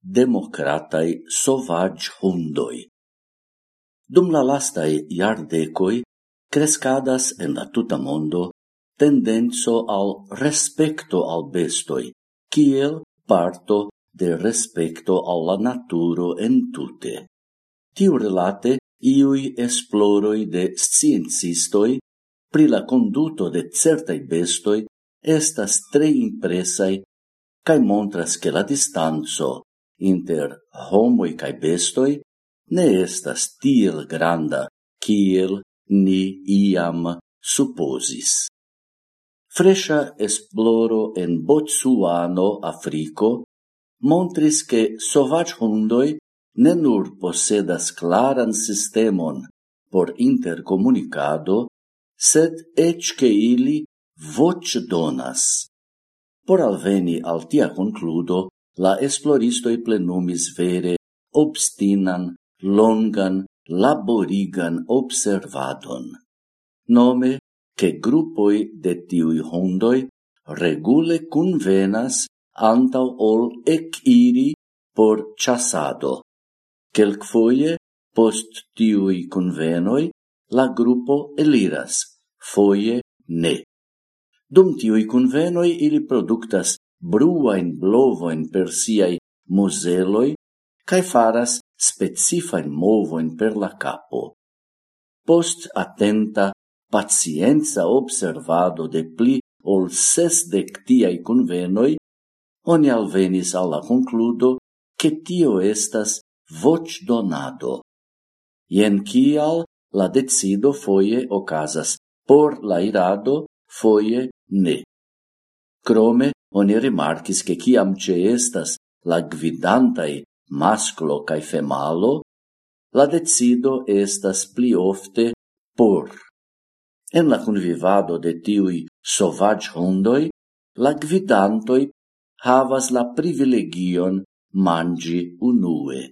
democratai sovag hundoi. Dum la lastai iardecoi crescadas en la tuta mondo tendenzo al respecto al bestoi, kiel parto de respecto alla naturo en tute. Tiu relate iui esploroi de sciencistoi pri la conduto de certai bestoi estas tre impresai cae montras che la distanzo inter homoi cae bestoi ne estas tiel granda kiel ni iam supposis. Fresha esploro en Botsuano, Africo, montris che sovac hundoi ne nur posedas claran sistemon por intercomunicado, sed ec che ili voc donas. Por alveni al tia concludo, la esploristoi plenumis vere obstinan, longan, laborigan observadon. Nome, che gruppoi de tiui hondoi regule convenas antau ol ec iri por chasado. Quelc foie, post tiui convenoi, la gruppo eliras, foie ne. Dum tiui convenoi ili productas bruain blovoin per siai museloi, cae faras specifain movoin per la capo. Post attenta, pacienza observado de pli ol sesdec tiai convenoi, oni alvenis alla concludo che tio estas voc donado. Ien cial la decido foie ocasas por la irado, foie ne. Crome, oni rimarkis che ciam ce estas la gvidantai masclo cae femalo, la decido estas pli ofte por. En la convivado de tiui sovag hundoi, la gvidantoi havas la privilegion mangi unue.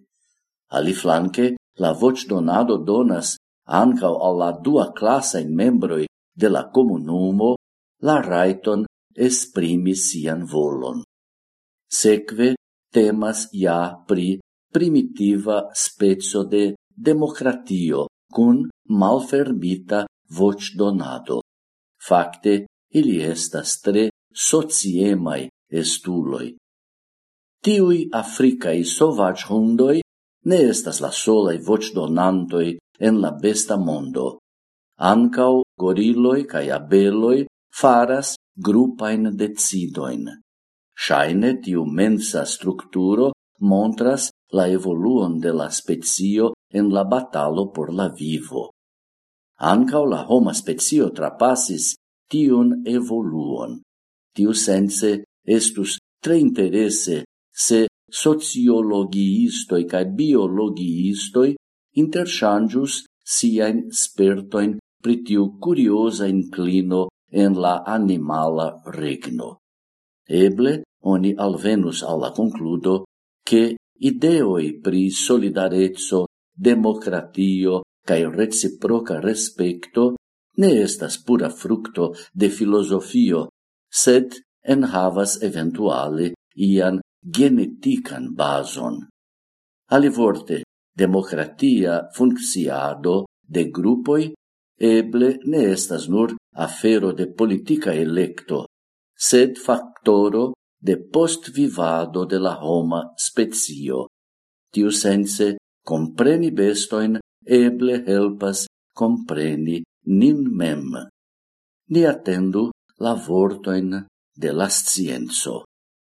Ali flanque, la voce donado donas ancao alla dua classa in membroi de la comunumo la raiton esprimi sian volon. Sekve temas ja pri primitiva spezzo de democratio cun malfermita voc donado. Fakte, ili estas tre sociemai estuloi. Tiui africai sovac hundoi ne estas la solai voc donantoi en la besta mondo. Ancau goriloi cae abeloi faras grupain decidoin. Shaine tiu mensa structuro montras la evoluon de la spezio en la batalo por la vivo. Ancao la homa spezio trapasis tiun evoluon. Tiu sense estus tre interesse se sociologiistoi cae biologiistoi interchangius siain spertoin pritiu curiosa inclino en la animala regno. Eble oni alvenus alla concludo che ideoi pri solidarezzo, democratio cae reciproca respecto ne estas pura fructo de filosofio, sed en havas eventuale ian genetican bason. Alivorte, democratia funcciado de grupoi eble ne estas nur afero de politica electo, sed factoro de post vivado de la homa spezio. Tiu sense, compreni bestoin eble helpas compreni nin mem. Ni attendu la vortoin de la scienzo.